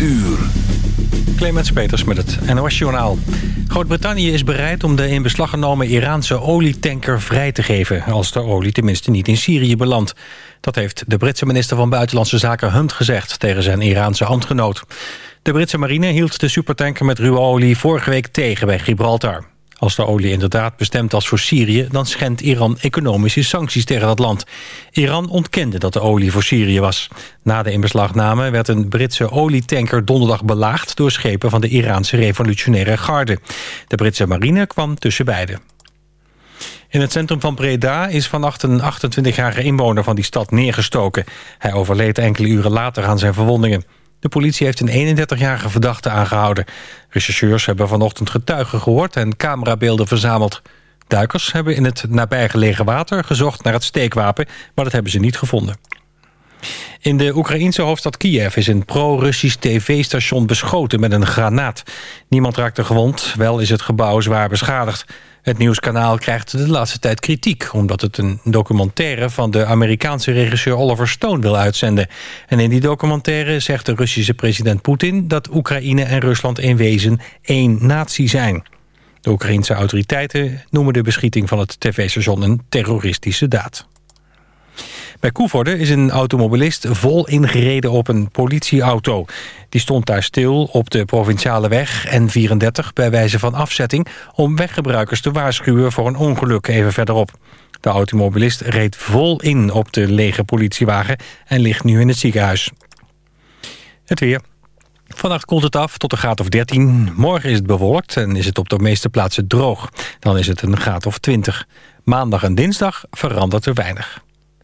uur. Clemens Peters met het NOS-journaal. Groot-Brittannië is bereid om de in beslag genomen Iraanse olietanker vrij te geven... als de olie tenminste niet in Syrië belandt. Dat heeft de Britse minister van Buitenlandse Zaken Hunt gezegd... tegen zijn Iraanse ambtgenoot. De Britse marine hield de supertanker met ruwe olie vorige week tegen bij Gibraltar. Als de olie inderdaad bestemd was voor Syrië... dan schendt Iran economische sancties tegen dat land. Iran ontkende dat de olie voor Syrië was. Na de inbeslagname werd een Britse olietanker donderdag belaagd... door schepen van de Iraanse revolutionaire garde. De Britse marine kwam tussen beiden. In het centrum van Breda is vannacht een 28-jarige inwoner van die stad neergestoken. Hij overleed enkele uren later aan zijn verwondingen. De politie heeft een 31-jarige verdachte aangehouden. Rechercheurs hebben vanochtend getuigen gehoord en camerabeelden verzameld. Duikers hebben in het nabijgelegen water gezocht naar het steekwapen... maar dat hebben ze niet gevonden. In de Oekraïense hoofdstad Kiev is een pro-Russisch tv-station beschoten met een granaat. Niemand raakte gewond, wel is het gebouw zwaar beschadigd. Het nieuwskanaal krijgt de laatste tijd kritiek... omdat het een documentaire van de Amerikaanse regisseur Oliver Stone wil uitzenden. En in die documentaire zegt de Russische president Poetin... dat Oekraïne en Rusland in wezen één natie zijn. De Oekraïense autoriteiten noemen de beschieting van het tv-station een terroristische daad. Bij Koevoorde is een automobilist vol ingereden op een politieauto. Die stond daar stil op de provinciale weg N34 bij wijze van afzetting... om weggebruikers te waarschuwen voor een ongeluk even verderop. De automobilist reed vol in op de lege politiewagen en ligt nu in het ziekenhuis. Het weer. Vannacht koelt het af tot een graad of 13. Morgen is het bewolkt en is het op de meeste plaatsen droog. Dan is het een graad of 20. Maandag en dinsdag verandert er weinig.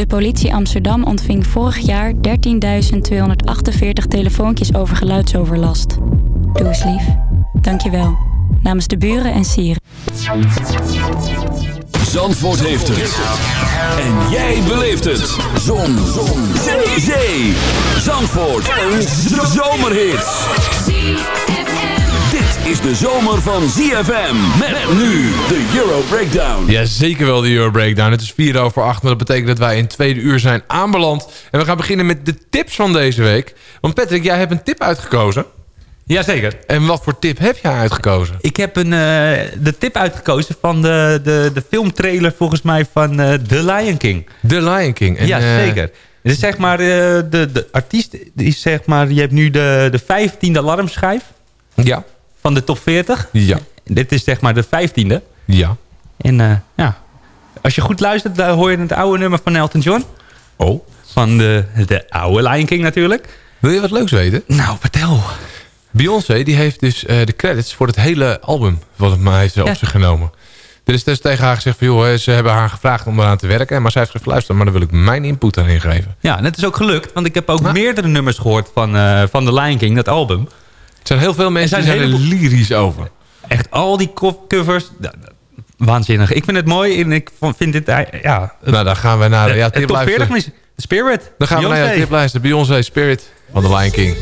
De politie Amsterdam ontving vorig jaar 13.248 telefoontjes over geluidsoverlast. Doe eens lief. Dankjewel. Namens de buren en sieren. Zandvoort heeft het. En jij beleeft het. Zon. Zon. Zee. Zandvoort. Een zomerhit. Is de zomer van ZFM. Met nu de Euro Breakdown. Ja, zeker wel de Euro Breakdown. Het is 4 over 8, maar dat betekent dat wij in het tweede uur zijn aanbeland. En we gaan beginnen met de tips van deze week. Want Patrick, jij hebt een tip uitgekozen. Jazeker. En wat voor tip heb jij uitgekozen? Ik heb een, eh, de tip uitgekozen van de, de, de filmtrailer volgens mij van eh, The Lion King. The Lion King. En, ja, eh, zeker. Het is zeg maar, eh, de, de artiest is zeg maar, je hebt nu de, de vijftiende alarmschijf Ja. Van de top 40. Ja. Dit is zeg maar de vijftiende. Ja. En eh, ja, als je goed luistert, dan hoor je het oude nummer van Elton John. Oh. Van de, de oude Lion King natuurlijk. Wil je wat leuks weten? Nou, vertel. Beyoncé die heeft dus eh, de credits voor het hele album... wat het maar heeft Ja. op zich genomen. Er is dus tegen haar gezegd van... joh, ze hebben haar gevraagd om eraan te werken. Maar zij heeft gezegd, luister, maar dan wil ik mijn input daarin geven. Ja, en het is ook gelukt, want ik heb ook meerdere nummers gehoord van, eh, van The Lion King, dat album. Er zijn heel veel mensen Er die zijn zijn er lyrisch over. Echt al die co- covers, waanzinnig. Ik vind het mooi en ik vind dit... eh, Ja, Nou, dan gaan we naar de ja, top tiplijsten. 40 mis- Spirit. Dan gaan we naar de tiplijsten. Beyoncé Spirit van The Lion King.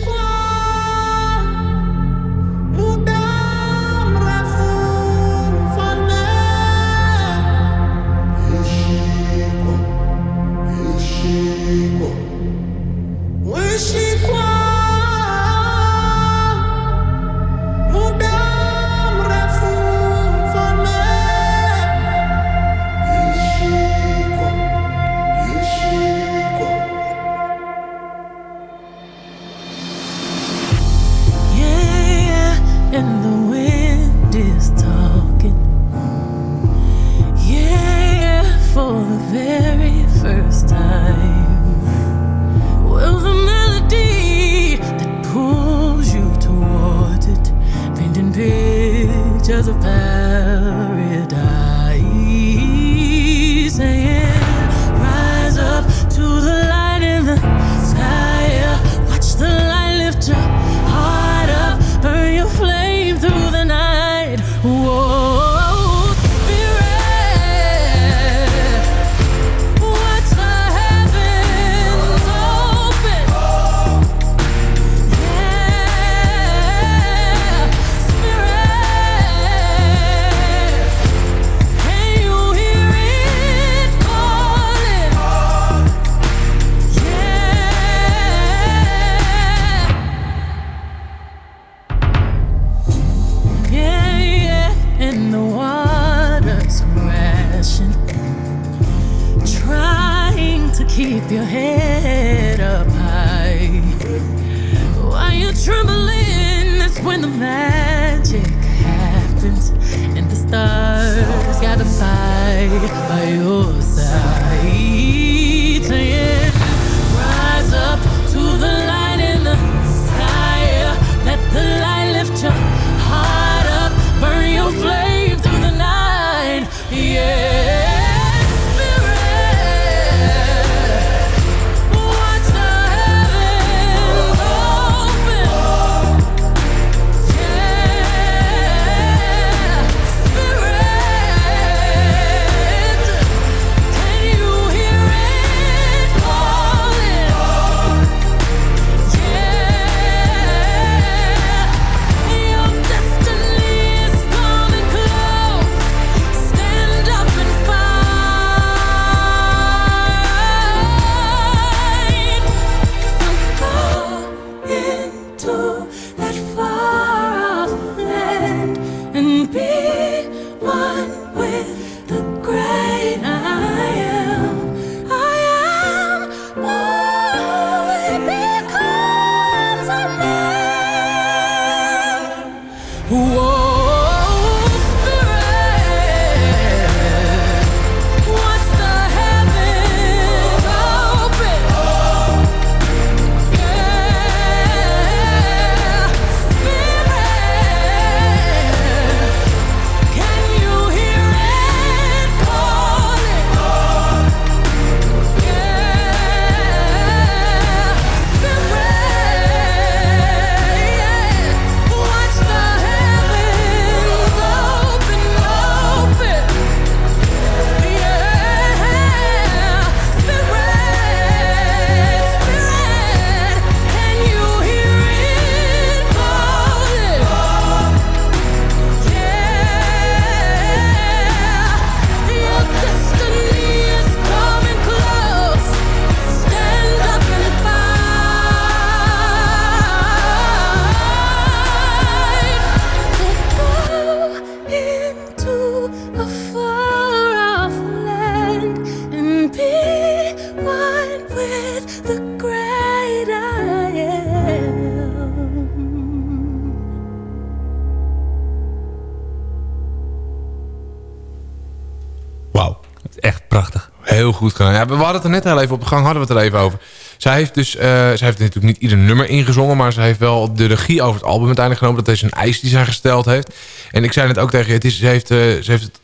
Echt prachtig. Heel goed gedaan. Ja, we hadden het er net heel even op de gang, hadden we het er even over. Zij heeft dus, eh, zij heeft natuurlijk niet ieder nummer ingezongen, maar ze heeft wel de regie over het album uiteindelijk genomen. Dat is een eis die zij gesteld heeft. En ik zei net ook tegen je, het is, ze, heeft, eh, ze heeft het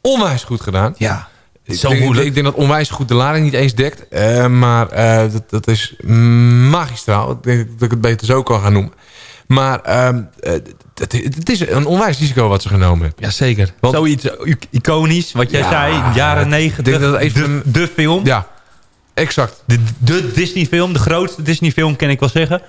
onwijs goed gedaan. Ja, zo moeilijk. Ik denk dat onwijs goed de lading niet eens dekt. eh, maar dat, dat is magistraal. Ik denk dat ik het beter zo kan gaan noemen. Maar ehm, eh, het, het is een onwijs risico wat ze genomen hebben. Jazeker. Zoiets i- iconisch, wat jij Ja, zei, jaren negentig. de, de film. Ja, exact. De, de Disney film, de grootste Disney film, kan ik wel zeggen.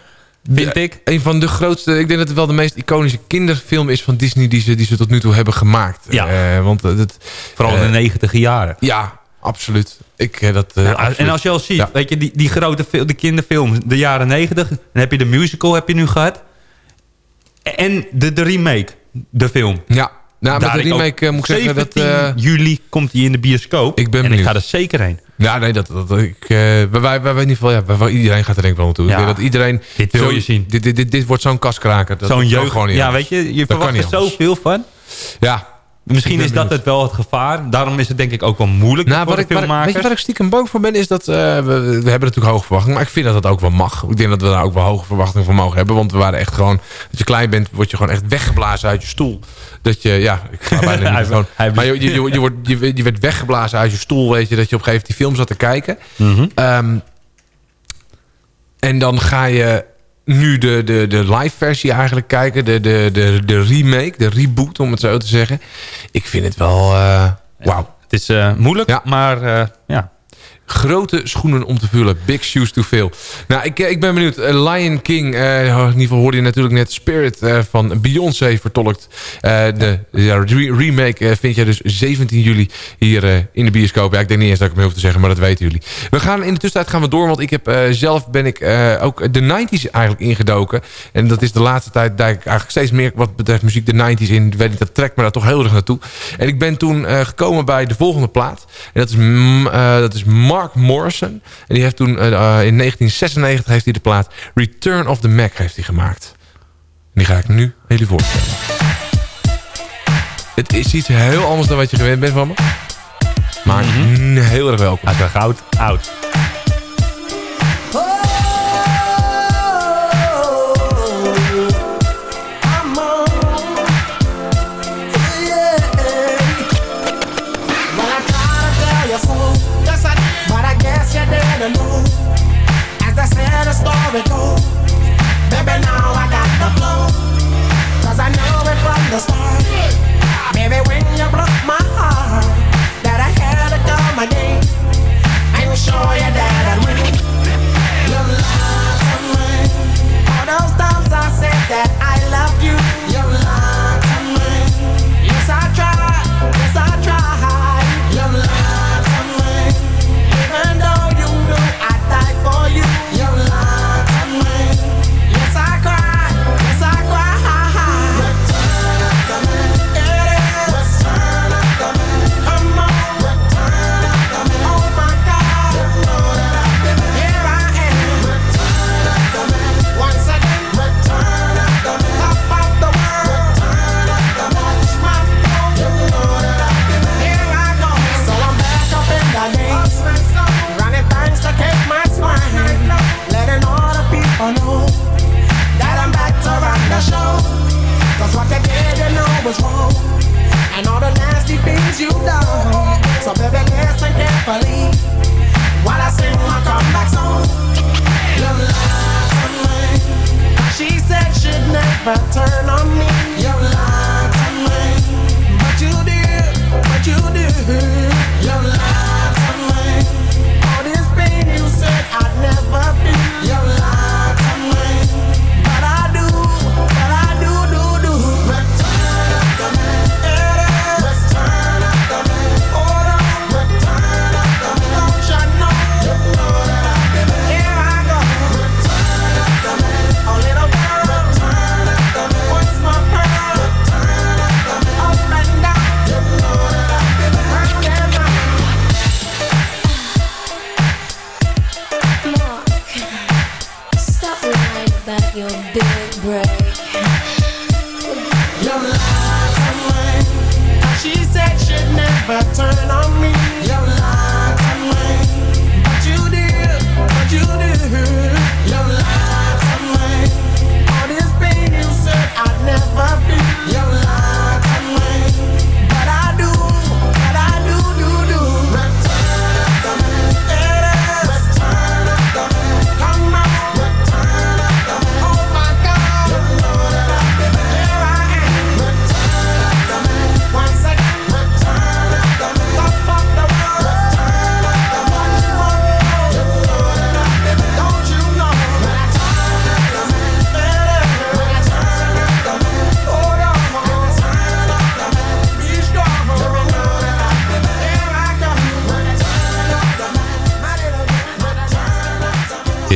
Vind Ja, ik. Een van de grootste, ik denk dat het wel de meest iconische kinderfilm is van Disney die ze, die ze tot nu toe hebben gemaakt. Ja. Eh, want eh, het, Vooral in eh, de negentiger jaren. Ja, absoluut. Ik, eh, dat, eh, absoluut. en als je al ziet, Ja. weet je, die, die grote de kinderfilms, de jaren negentig. Dan heb je de musical, heb je nu gehad. En de, de remake, de film. Ja, nou, met de ik remake eh, moet ik zeggen dat... 17 eh, juli komt die in de bioscoop. Ik ben en ik benieuwd. ga er zeker heen. Ja, nee, dat, dat, ik, eh, wij, wij, wij, in ieder geval, ja, wij- iedereen gaat er denk ik wel naartoe. Ja. Ik denk dat iedereen... Dit wil zo- je zien. Dit, dit, dit, dit wordt zo'n kaskraker. Zo'n jeugd. gewoon niet Ja, weet je, je Dat verwacht er zoveel van. Ja. Misschien is dat het wel het gevaar. Daarom is het denk ik ook wel moeilijk Nou, voor de ik, ik- weet filmmakers. je waar ik stiekem bang voor ben? Is dat eh, we, we hebben natuurlijk hoge verwachtingen. Maar ik vind dat dat ook wel mag. Ik denk dat we daar ook wel hoge verwachtingen voor mogen hebben. Want we waren echt gewoon... Als je klein bent, word je gewoon echt weggeblazen uit je stoel. Dat je... Ja, ik ga bijna niet gewoon... Maar je, je, je, je, wordt, je, je werd weggeblazen uit je stoel, weet je. Dat je op een gegeven moment die film zat te kijken. Mhm. Ehm, en dan ga je nu de, de, de live versie eigenlijk kijken. De, de, de, de remake, de reboot om het zo te zeggen. Ik vind het wel... Wauw. Het is eh, moeilijk, Ja. maar eh, ja. Grote schoenen om te vullen. Big shoes to fill. Nou, ik, ik ben benieuwd. Eh, Lion King. eh, in ieder geval hoorde je natuurlijk net Spirit eh, van Beyoncé vertolkt. Eh, de remake eh, vind je dus 17 juli hier eh, in de bioscoop. Ja, ik denk niet eens dat ik hem hoef te zeggen, maar dat weten jullie. We gaan in de tussentijd gaan we door, want ik heb eh, zelf ben ik eh, ook de 90s eigenlijk ingedoken. En dat is de laatste tijd dat ik eigenlijk steeds meer wat betreft muziek de 90s in. Weet dat trekt me daar toch heel erg naartoe. En ik ben toen eh, gekomen bij de volgende plaat. En dat is, eh, dat is Mark Morrison. En die heeft toen eh, eh, in 1996 heeft hij de plaat Return of the Mac heeft hij gemaakt. En die ga ik nu jullie voorstellen. Het is iets heel anders dan wat je gewend bent van me. Maar mm, heel erg welkom. Hij is wel goud, oud. Story goes. Baby, now I got the flow. Cause I know it from the start.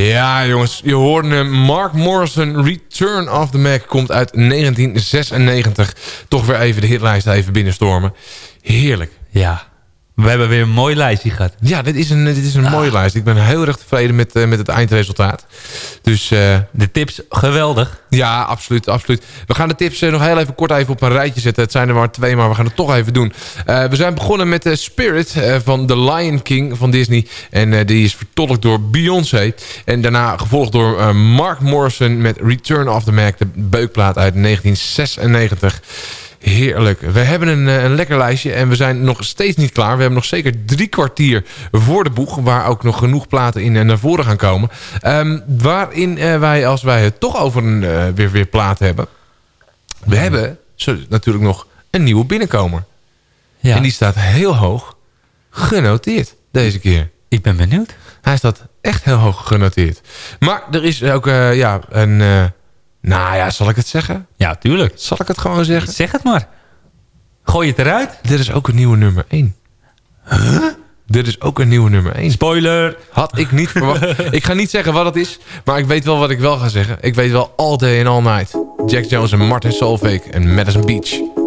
Ja, jongens, je hoorde. Mark Morrison, Return of the Mac, komt uit 1996. Toch weer even de hitlijst even binnenstormen. Heerlijk. Ja, we hebben weer een mooi lijstje gehad. Ja, dit is een, dit is een mooie lijst. Ik ben heel erg tevreden met, eh, met het eindresultaat. Dus, eh, de tips, geweldig. Ja, absoluut, absoluut. We gaan de tips eh, nog heel even kort even op een rijtje zetten. Het zijn er maar twee, maar we gaan het toch even doen. We zijn begonnen met de Spirit van The Lion King van Disney. En die is vertolkt door Beyoncé. En daarna gevolgd door Mark Morrison met Return of the Mac. De beukplaat uit 1996. Heerlijk. We hebben een, eh, een lekker lijstje en we zijn nog steeds niet klaar. We hebben nog zeker drie kwartier voor de boeg... waar ook nog genoeg platen in en naar voren gaan komen. Ehm, waarin eh, wij, als wij het toch over een eh, weer, weer plaat hebben... we hebben zo, natuurlijk nog een nieuwe binnenkomer. Ja. En die staat heel hoog genoteerd deze keer. Ik ben benieuwd. Hij staat echt heel hoog genoteerd. Maar er is ook ja, een... nou ja, zal ik het zeggen? Ja, tuurlijk. Zal ik het gewoon zeggen? Zeg het maar. Gooi het eruit. Dit is ook een nieuwe nummer 1. Huh? Dit is ook een nieuwe nummer 1. Spoiler. Had ik niet verwacht. ik ga niet zeggen wat het is, maar ik weet wel wat ik wel ga zeggen. Ik weet wel All Day and All Night. Jack Jones en Martin Solveig en Madison Beach.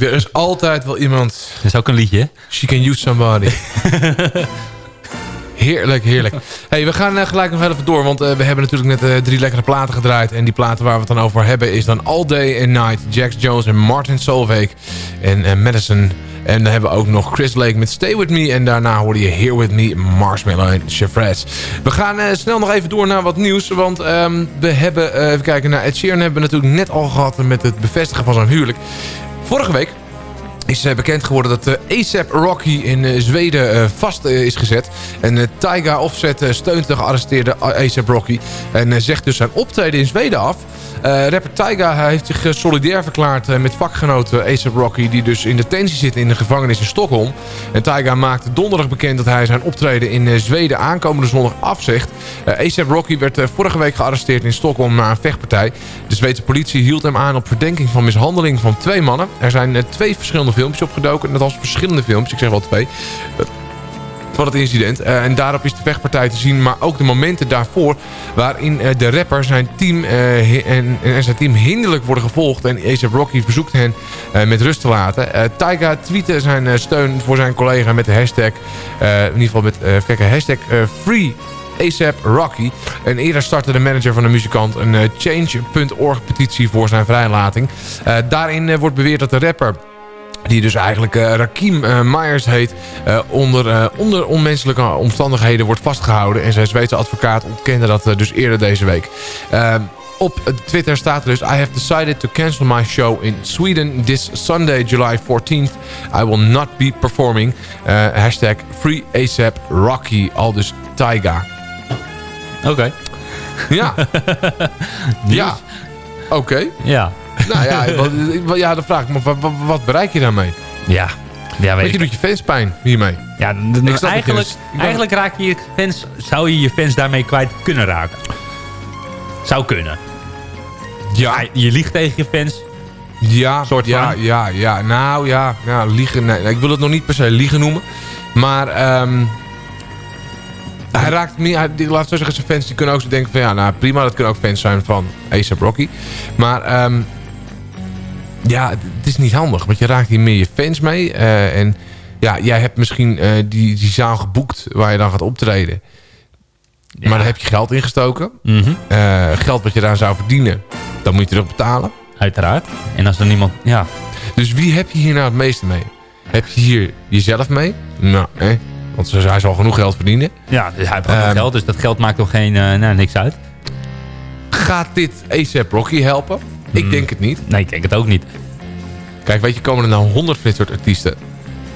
Er is altijd wel iemand. Dat is ook een liedje, hè? She can use somebody. Heerlijk, heerlijk. Hey, we gaan eh, gelijk nog even door, want eh, we hebben natuurlijk net eh, drie lekkere platen gedraaid. En die platen waar we het dan over hebben is dan All Day and Night, Jax Jones en Martin Solveig en Madison. En dan hebben we ook nog Chris Lake met Stay With Me. En daarna hoorde je Here With Me, Marshmallow en Chevres. We gaan snel nog even door naar wat nieuws. Want ehm, we hebben, even kijken, naar Ed Sheeran hebben we natuurlijk net al gehad met het bevestigen van zijn huwelijk. Vorige week is eh, bekend geworden dat de ASAP Rocky in eh, Zweden eh, vast eh, is gezet. En eh, Tyga Offset eh, steunt de gearresteerde ASAP Rocky. En eh, zegt dus zijn optreden in Zweden af. Eh, rapper hij heeft zich eh, solidair verklaard eh, met vakgenoten ASAP Rocky... die dus in detentie zit in de gevangenis in Stockholm. En Tyga maakte donderdag bekend dat hij zijn optreden in eh, Zweden aankomende zondag afzegt. Eh, ASAP Rocky werd eh, vorige week gearresteerd in Stockholm na een vechtpartij. De Zweedse politie hield hem aan op verdenking van mishandeling van twee mannen. Er zijn eh, twee verschillende filmpjes opgedoken. Net als verschillende filmpjes, ik zeg wel twee. Eh, van het incident. Eh, en daarop is de vechtpartij te zien. Maar ook de momenten daarvoor waarin eh, de rapper zijn team, en, en zijn team hinderlijk worden gevolgd. En A$AP Rocky verzoekt hen met rust te laten. Tyga tweette zijn steun voor zijn collega met de hashtag... in ieder geval met kijken, hashtag Free ASAP Rocky. En eerder startte de manager van de muzikant een Change.org petitie voor zijn vrijlating. Daarin wordt beweerd dat de rapper die dus eigenlijk eh, Rakim eh, Myers heet... eh, onder, onder onmenselijke omstandigheden wordt vastgehouden. En zijn Zweedse advocaat ontkende dat dus eerder deze week. Op Twitter staat er dus... I have decided to cancel my show in Sweden this Sunday, July 14th. I will not be performing. Hashtag Free ASAP Rocky, al dus Tyga. Oké. Ja. ja. Oké. Ja. Nou ja, wat, ja, dan vraag ik me, wat, wat, wat bereik je daarmee? Ja. Ja, weet je doet je fans pijn hiermee. Ja, eigenlijk, eigenlijk raak je je fans, zou je je fans daarmee kwijt kunnen raken. Zou kunnen. Ja. Je liegt tegen je fans. Ja, Soort ja, van. ja, ja. Nou ja, ja liegen. Nee, ik wil het nog niet per se liegen noemen. Maar ehm hij raakt me. Hij, laat zo zeggen, zijn fans die kunnen ook zo denken van ja, nou prima, dat kunnen ook fans zijn van A$AP Rocky. Maar ehm ja, het is niet handig, want je raakt hier meer je fans mee. eh, en Ja, jij hebt misschien eh, die, die zaal geboekt waar je dan gaat optreden. Maar daar heb je geld in gestoken. Mhm. Eh, geld wat je daar zou verdienen, dan moet je terug betalen. Uiteraard. En als er niemand... Ja. Dus wie heb je hier nou het meeste mee? Heb je hier jezelf mee? Nou, hè? Want hij zal genoeg geld verdienen. Ja, dus hij heeft gewoon Ehm, geld. Dus dat geld maakt toch geen, nou, niks uit. Gaat dit ASAP Rocky helpen? Ik denk het niet. Nee, ik denk het ook niet. Kijk, weet je, komen er nou 100 van dit soort artiesten...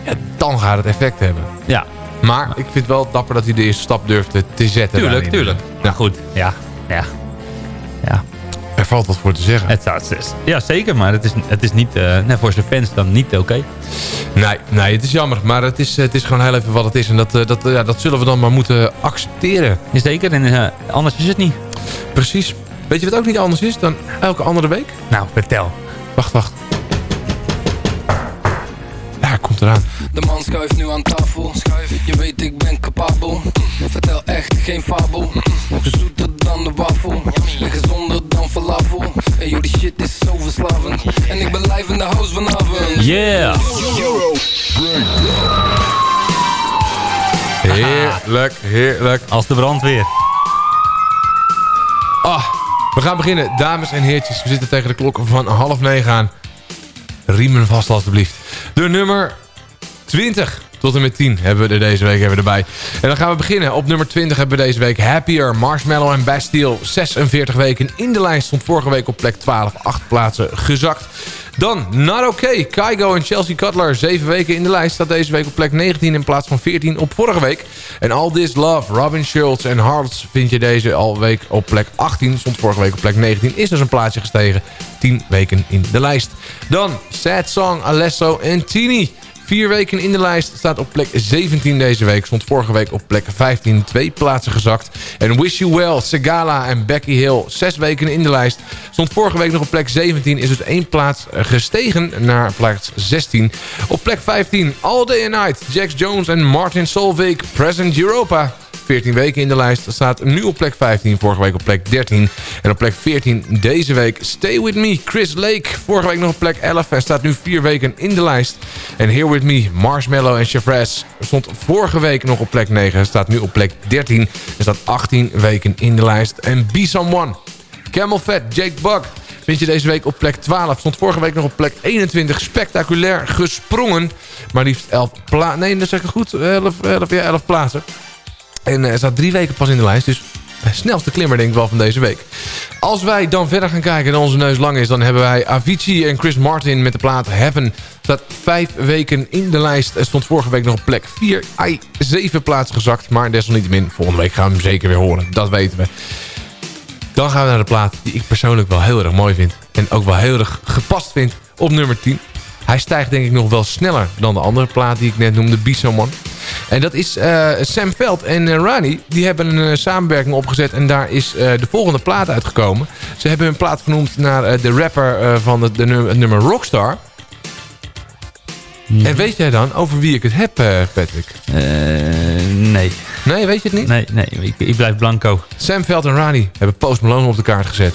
Ja, dan gaat het effect hebben. Ja. Maar ik vind het wel dapper dat hij de eerste stap durft te, te zetten. Tuurlijk, daarin. tuurlijk. Nou goed, ja. Ja. Ja. Er valt wat voor te zeggen. Het, staat- het is- ja, zeker. Maar het is, het is niet, eh, nee, voor zijn fans dan niet oké. Nee, nee, het is jammer. Maar het is, het is gewoon heel even wat het is. En dat, eh, dat, ja, dat zullen we dan maar moeten accepteren. Zeker. En eh, anders is het niet. Precies. Weet je wat ook niet anders is dan elke andere week? Nou, vertel. Wacht, wacht. Ja, hij komt eraan. De man schuift nu aan tafel. Je weet ik ben capabel. Vertel echt geen fabel. Zoeter dan de wafel. En gezonder dan falafel. En joh, die shit is zo verslavend. En ik ben live in de house vanavond. Yeah. Heerlijk, heerlijk. Als de brandweer. Ah, we gaan beginnen. Dames en heertjes, we zitten tegen de klok van half negen aan. Riemen vast alstublieft. De nummer 20 tot en met 10 hebben we er deze week hebben we erbij. En dan gaan we beginnen. Op nummer 20 hebben we deze week Happier, Marshmallow en Bastille. 46 weken in de lijst. Stond vorige week op plek 12, 8 plaatsen gezakt. Dan Not Okay, Kygo en Chelsea Cutler. 7 weken in de lijst. Staat deze week op plek 19 in plaats van 14 op vorige week. En All This Love, Robin Schultz en Hearts vind je deze al week op plek 18. Stond vorige week op plek 19. Is dus een plaatsje gestegen. 10 weken in de lijst. Dan Sad Song, Alesso en Tini. Vier weken in de lijst staat op plek 17 deze week. Stond vorige week op plek 15, twee plaatsen gezakt. En Wish You Well, Segala en Becky Hill. Zes weken in de lijst. Stond vorige week nog op plek 17. Is dus één plaats gestegen naar plaats 16. Op plek 15, All Day and Night. Jax Jones en Martin Solveig. Present Europa. 14 weken in de lijst. Staat nu op plek 15. Vorige week op plek 13. En op plek 14 deze week Stay With Me. Chris Lake. Vorige week nog op plek 11. En staat nu 4 weken in de lijst. En Here With Me. Marshmallow en Chevres. Stond vorige week nog op plek 9. Staat nu op plek 13. En staat 18 weken in de lijst. En Be Someone. Camel Fat. Jake Buck. Vind je deze week op plek 12. Stond vorige week nog op plek 21. Spectaculair gesprongen. Maar liefst 11 plaatsen. Nee, dat zeg ik goed. 11, 11, ja, 11 plaatsen. En eh, staat drie weken pas in de lijst. Dus snelste klimmer denk ik wel van deze week. Als wij dan verder gaan kijken en onze neus lang is... dan hebben wij Avicii en Chris Martin met de plaat Heaven. Staat vijf weken in de lijst. Er stond vorige week nog op plek 4. Ai, zeven plaatsen gezakt. Maar desalniettemin, volgende week gaan we hem zeker weer horen. Dat weten we. Dan gaan we naar de plaat die ik persoonlijk wel heel erg mooi vind. En ook wel heel erg gepast vind op nummer 10. Hij stijgt denk ik nog wel sneller dan de andere plaat die ik net noemde, Be Someone. En dat is eh, Sam Veld en eh, Rani. Die hebben een eh, samenwerking opgezet en daar is de volgende plaat uitgekomen. Ze hebben hun plaat genoemd naar de rapper van het, nummer, Rockstar. En weet jij dan over wie ik het heb, Patrick? nee. Nee, weet je het niet? Nee, nee ik, ik blijf blanco. Sam Veld en Rani hebben Post Malone op de kaart gezet.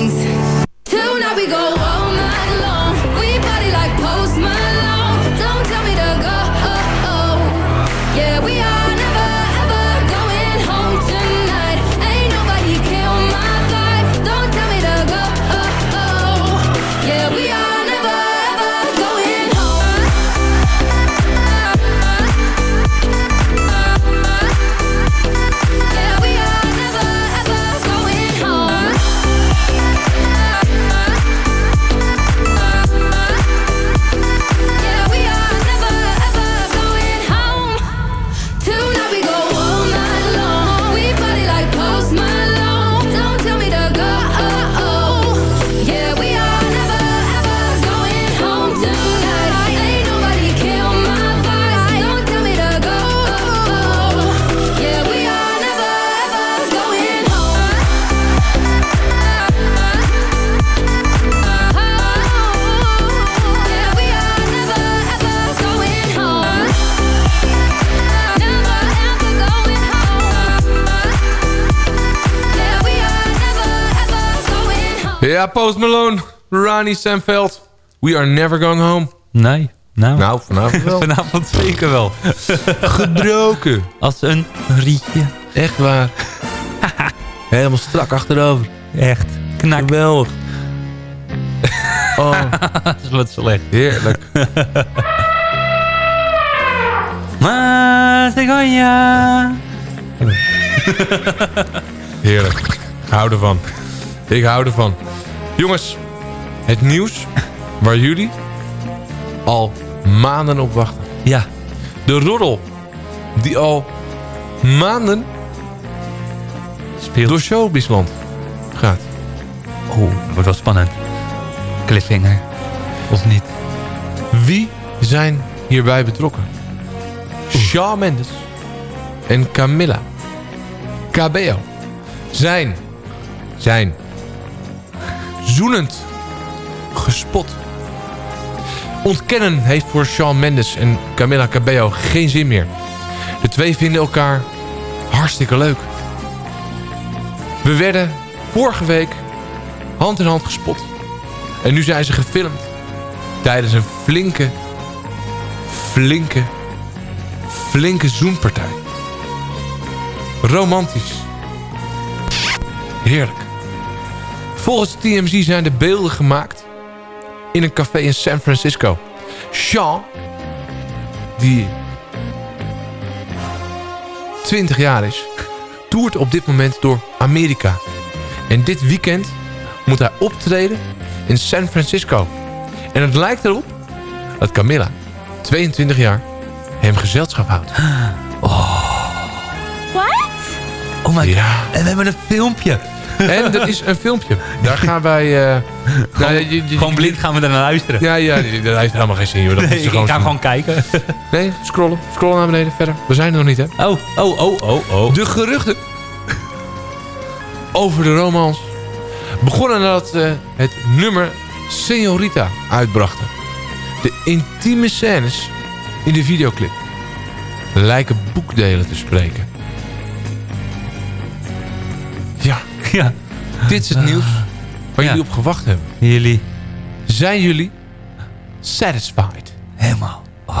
Post Malone, Ronnie Samveld. We are never going home. Nee. Nou, nou vanavond wel. vanavond zeker wel. Gedroken. Als een rietje. Echt waar. Helemaal strak achterover. Echt. Knak. Geweldig. Oh, Dat is wat slecht. heerlijk. Maar ja. Heerlijk. Ik hou ervan. Ik hou ervan. Jongens, het nieuws waar jullie al maanden op wachten. Ja. De roddel die al maanden Speelt. door showbizland gaat. Oeh, dat wordt wel spannend. Cliffhanger. Of niet? Wie zijn hierbij betrokken? Shawn Mendes en Camilla Cabello zijn, zijn zoenend gespot. Ontkennen heeft voor Shawn Mendes en Camilla Cabello geen zin meer. De twee vinden elkaar hartstikke leuk. We werden vorige week hand in hand gespot. En nu zijn ze gefilmd tijdens een flinke, flinke, flinke zoenpartij. Romantisch. Heerlijk. Volgens TMZ zijn de beelden gemaakt in een café in San Francisco. Sean, die 20 jaar is, toert op dit moment door Amerika. En dit weekend moet hij optreden in San Francisco. En het lijkt erop dat Camilla, 22 jaar, hem gezelschap houdt. What? Oh my Ja. god. En we hebben een filmpje. En er is een filmpje. Daar gaan wij... eh, nou, je- je- je- Gewoon blind gaan we naar luisteren. Ja, ja, dat heeft helemaal geen zin. Dat Nee, ik gewoon ga gewoon kijken. Nee, scrollen. Scrollen naar beneden, verder. We zijn er nog niet, hè? Oh, oh, oh, oh, oh. De geruchten over de romance begonnen nadat ze het nummer Señorita uitbrachten. De intieme scènes in de videoclip lijken boekdelen te spreken. Ja, Ja. dit is het nieuws waar Ja. jullie op gewacht hebben. Jullie Zijn jullie satisfied? helemaal. Oh,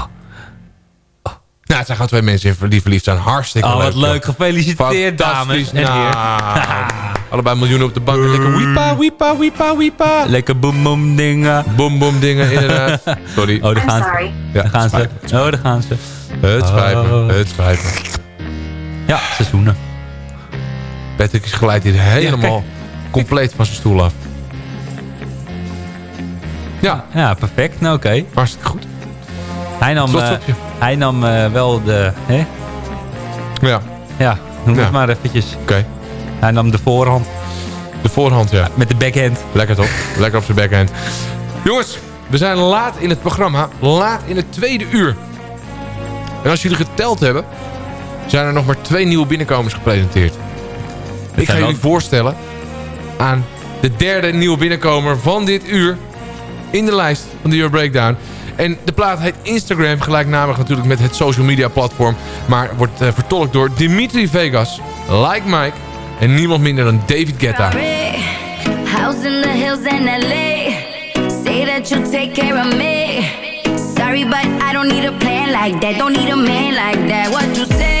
Nou, het zijn gewoon twee mensen die verliefd zijn. Hartstikke oh leuk. wat leuk. Gefeliciteerd, dames en heren. Nou, allebei miljoenen op de bank. Lekker wiepa, wiepa, wiepa, wiepa. Lekker boem boem dingen. Boom, boom dingen, inderdaad. Sorry. Oh, daar gaan ze. Ja, Daar gaan ze. Oh, daar gaan ze. Het spijt me. Oh. Het spijt me. Ja, seizoenen. Patrick is geleid hier helemaal compleet van zijn stoel af. Ja, Ja, perfect. Nou, oké. hartstikke goed. Hij nam, je. hij nam eh, wel de... Hè? Ja, Ja, noem Ja. het maar eventjes. oké. Hij nam de voorhand De voorhand, ja. met de backhand. Lekker toch? Lekker op zijn backhand. Jongens, we zijn laat in het programma. Laat in het tweede uur. En als jullie geteld hebben... zijn er nog maar twee nieuwe binnenkomers gepresenteerd. Ik ga jullie voorstellen aan De derde nieuwe binnenkomer van dit uur. In de lijst van de Euro Breakdown. En de plaat heet Instagram, gelijknamig natuurlijk met het social media platform. Maar wordt uh, vertolkt door Dimitri Vegas, Like Mike en niemand minder dan David Guetta. House in the hills in LA. Say that you'll take care of me. Sorry, but I don't need a plan like that. Don't need a man like that. What you say?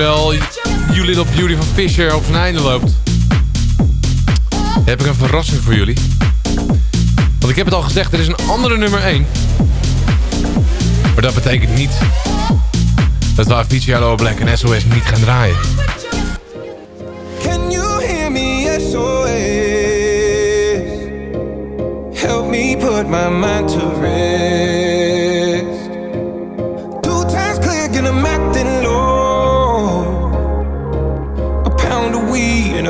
terwijl You Little Beauty van Fisher op zijn einde loopt... heb ik een verrassing voor jullie. Want ik heb het al gezegd, er is een andere nummer 1. Maar dat betekent niet... dat we Avicii, Hello Black en SOS niet gaan draaien. Can you hear me? SOS. Help me put my mind to rest.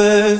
Lovers.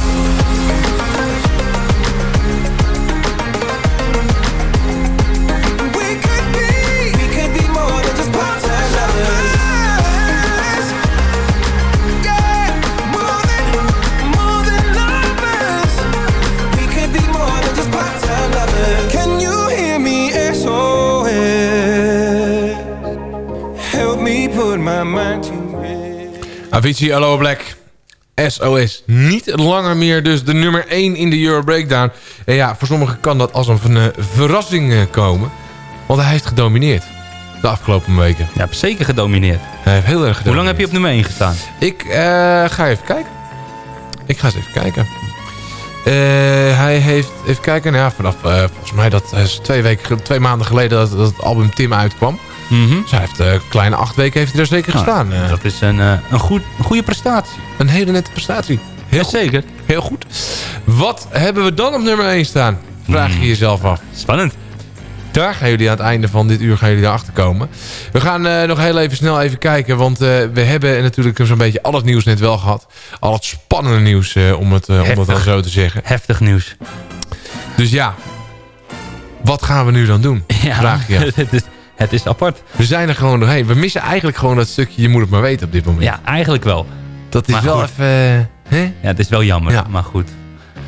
Avicii, Allo Black. SOS. Niet langer meer dus de nummer 1 in de Euro Breakdown. En ja, voor sommigen kan dat als een eh, verrassing eh, komen. Want hij heeft gedomineerd. De afgelopen weken. Ja, zeker gedomineerd. Hij heeft heel erg gedomineerd. Hoe lang heb je op nummer 1 gestaan? Ik eh, ga even kijken. Ik ga eens even kijken. Hij heeft, even kijken, nou ja, vanaf volgens mij dat is twee, weken, twee maanden geleden dat, dat het album Tim uitkwam. Dus hij heeft eh, een kleine acht weken heeft hij er zeker Nou, gestaan. eh. dat is een, eh, een, goed, een goede prestatie. Een hele nette prestatie. Heel zeker. Heel goed. Wat hebben we dan op nummer 1 staan? Vraag je jezelf af. Spannend. Daar gaan jullie aan het einde van dit uur gaan jullie erachter komen. We gaan eh, nog heel even snel even kijken. Want eh, we hebben natuurlijk zo'n beetje al het nieuws net wel gehad. Al het spannende nieuws, eh, om, het, eh, om het dan zo te zeggen. Heftig nieuws. Dus ja, wat gaan we nu dan doen? Ja, Vraag je. het, is, apart. We zijn er gewoon doorheen. We missen eigenlijk gewoon dat stukje je moet het maar weten op dit moment. Ja, eigenlijk wel. Dat is Maar wel goed. even... hè? Ja, het is wel jammer, Ja. maar goed.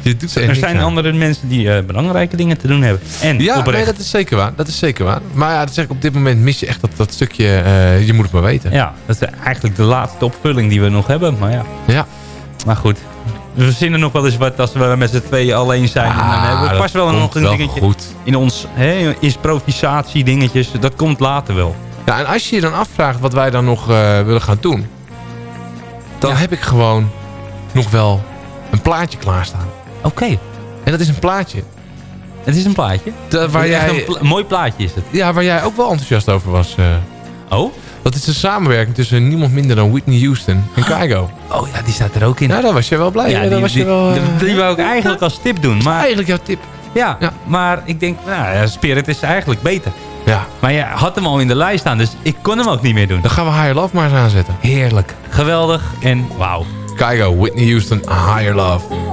Je doet er Er zijn aan. andere mensen die eh, belangrijke dingen te doen hebben. En Ja, oprecht. nee, dat is zeker waar. Dat is zeker waar. Maar ja, dat zeg ik op dit moment mis je echt dat, dat stukje... eh, je moet het maar weten. Ja, dat is eigenlijk de laatste opvulling die we nog hebben. Maar ja. Ja. Maar goed. We verzinnen nog wel eens wat als we met z'n tweeën alleen zijn. en dan hebben we vast wel nog een dingetje goed. in ons hè, improvisatie dingetjes. Dat komt later wel. Ja, en als je je dan afvraagt wat wij dan nog eh, willen gaan doen... dan heb ik gewoon nog wel een plaatje klaarstaan. Oké. En dat is een plaatje. Het is een plaatje. De- waar jij, een, pla- mooi plaatje is het. ja, waar jij ook wel enthousiast over was. eh. Oh? Dat is een samenwerking tussen niemand minder dan Whitney Houston en Kygo. Oh ja, die staat er ook in. Ja, daar was je wel blij. Ja, mee. die, was je wel, eh, die, wou ik eigenlijk als tip doen. Maar, Eigenlijk jouw tip. ja, maar ik denk, nou, ja, Spirit is eigenlijk beter. Ja. Maar je had hem al in de lijst staan, dus ik kon hem ook niet meer doen. Dan gaan we Higher Love maar eens aanzetten. Heerlijk. Geweldig en wauw. Kygo, Whitney Houston, Higher Love.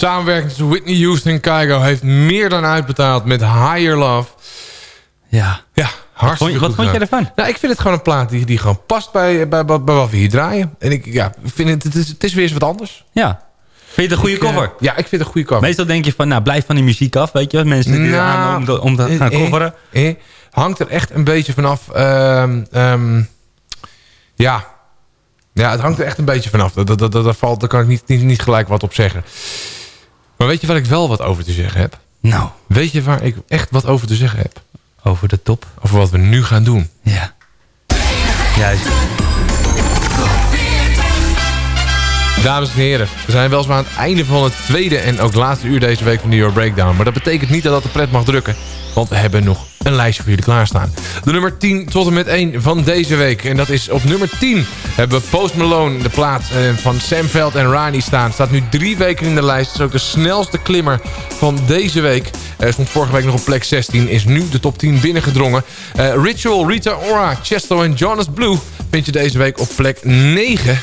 samenwerking tussen Whitney Houston en Kygo heeft meer dan uitbetaald met Higher Love. Ja. Ja, hartstikke Wat vond je gedaan. ervan? Nou, ik vind het gewoon een plaat die, die gewoon past bij, bij, bij, bij wat we hier draaien. En ik ja, vind het, het, is, het is weer eens wat anders. Ja. Vind je het een goede Ik, eh, cover? ja, ik vind het een goede cover. Meestal denk je van, nou, blijf van die muziek af, weet je. Mensen die Nou, aan om, de- om te gaan eh, eh, coveren. eh, hangt er echt een beetje vanaf. ehm, ehm, ja. ja, het hangt er echt een beetje vanaf. Dat, dat, dat, dat valt, daar kan ik niet, niet, niet gelijk wat op zeggen. Maar weet je waar ik wel wat over te zeggen heb? Nou. Weet je waar ik echt wat over te zeggen heb? Over de top. Over wat we nu gaan doen. Ja. Juist. Dames en heren, we zijn weliswaar aan het einde van het tweede en ook laatste uur deze week van New York Breakdown. Maar dat betekent niet dat dat de pret mag drukken. Want we hebben nog een lijstje voor jullie klaarstaan. De nummer 10 tot en met 1 van deze week. En dat is op nummer 10 hebben we Post Malone, de plaat eh, van Sam Veld en Rani staan. Staat nu drie weken in de lijst. is ook de snelste klimmer van deze week. Eh, stond vorige week nog op plek 16. Is nu de top 10 binnengedrongen. Eh, Ritual, Rita Ora, Chesto en Jonas Blue vind je deze week op plek 9.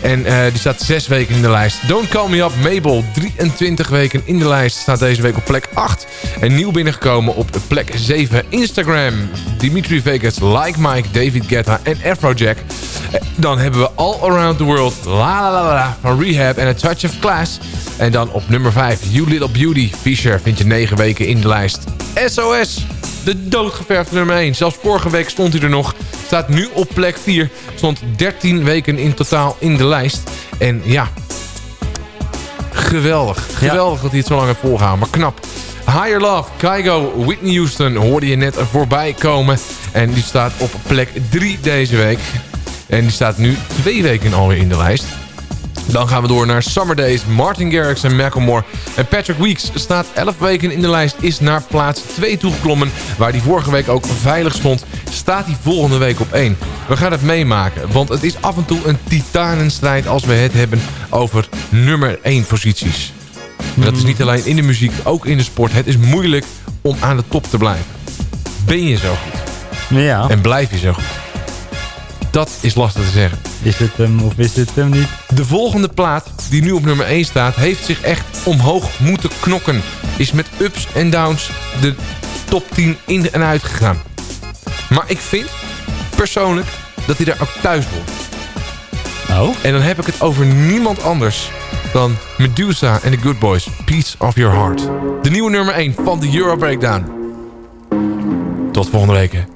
En eh, die staat 6 weken in de lijst. Don't Call Me Up, Mabel, 23 weken in de lijst. Staat deze week op plek 8. En nieuw binnengekomen op plek 7. Instagram, Dimitri Vegas, Like Mike, David Guetta en Afrojack. Eh, dan hebben we All Around the World, La La La La van Rehab en A Touch of Class. En dan op nummer 5, You Little Beauty, Fisher vind je 9 weken in de lijst. SOS, de doodgeverfde nummer 1. Zelfs vorige week stond hij er nog. Staat nu op plek 4. Stond 13 weken in totaal in de lijst. En ja, geweldig. Geweldig dat hij het zo lang heeft volgehouden. Maar knap. Higher Love, Kygo, Whitney Houston hoorde je net voorbij komen. En die staat op plek 3 deze week. En die staat nu twee weken alweer in de lijst. Dan gaan we door naar Summer Days. Martin Garrix en Macklemore. En Patrick Weeks staat 11 weken in de lijst. Is naar plaats 2 toegeklommen. Waar hij vorige week ook veilig stond. Staat hij volgende week op 1. We gaan het meemaken. Want het is af en toe een titanenstrijd als we het hebben over nummer 1 posities. En dat is niet alleen in de muziek, ook in de sport. Het is moeilijk om aan de top te blijven. Ben je zo goed? Ja. En blijf je zo goed? Dat is lastig te zeggen. Is het hem of is het hem niet? De volgende plaat, die nu op nummer 1 staat... heeft zich echt omhoog moeten knokken. Is met ups en downs de top 10 in en uit gegaan. Maar ik vind persoonlijk dat hij daar ook thuis hoort. Oh? En dan heb ik het over niemand anders dan Medusa en The Good Boys. Piece of Your Heart. De nieuwe nummer 1 van de Euro Breakdown. Tot volgende week. hè.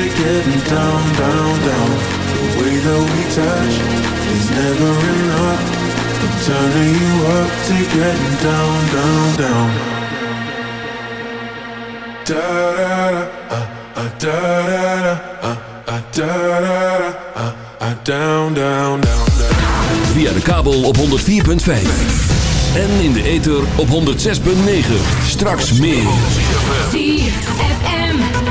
to getting down, down, down. The way that we touch is never enough. I'm turning you up to getting down, down, down. Da da da, uh, uh, da da da, uh, uh, da da da, uh, uh, down, down, down, down. Via de kabel op 104.5. En in de ether op 106.9. Straks meer.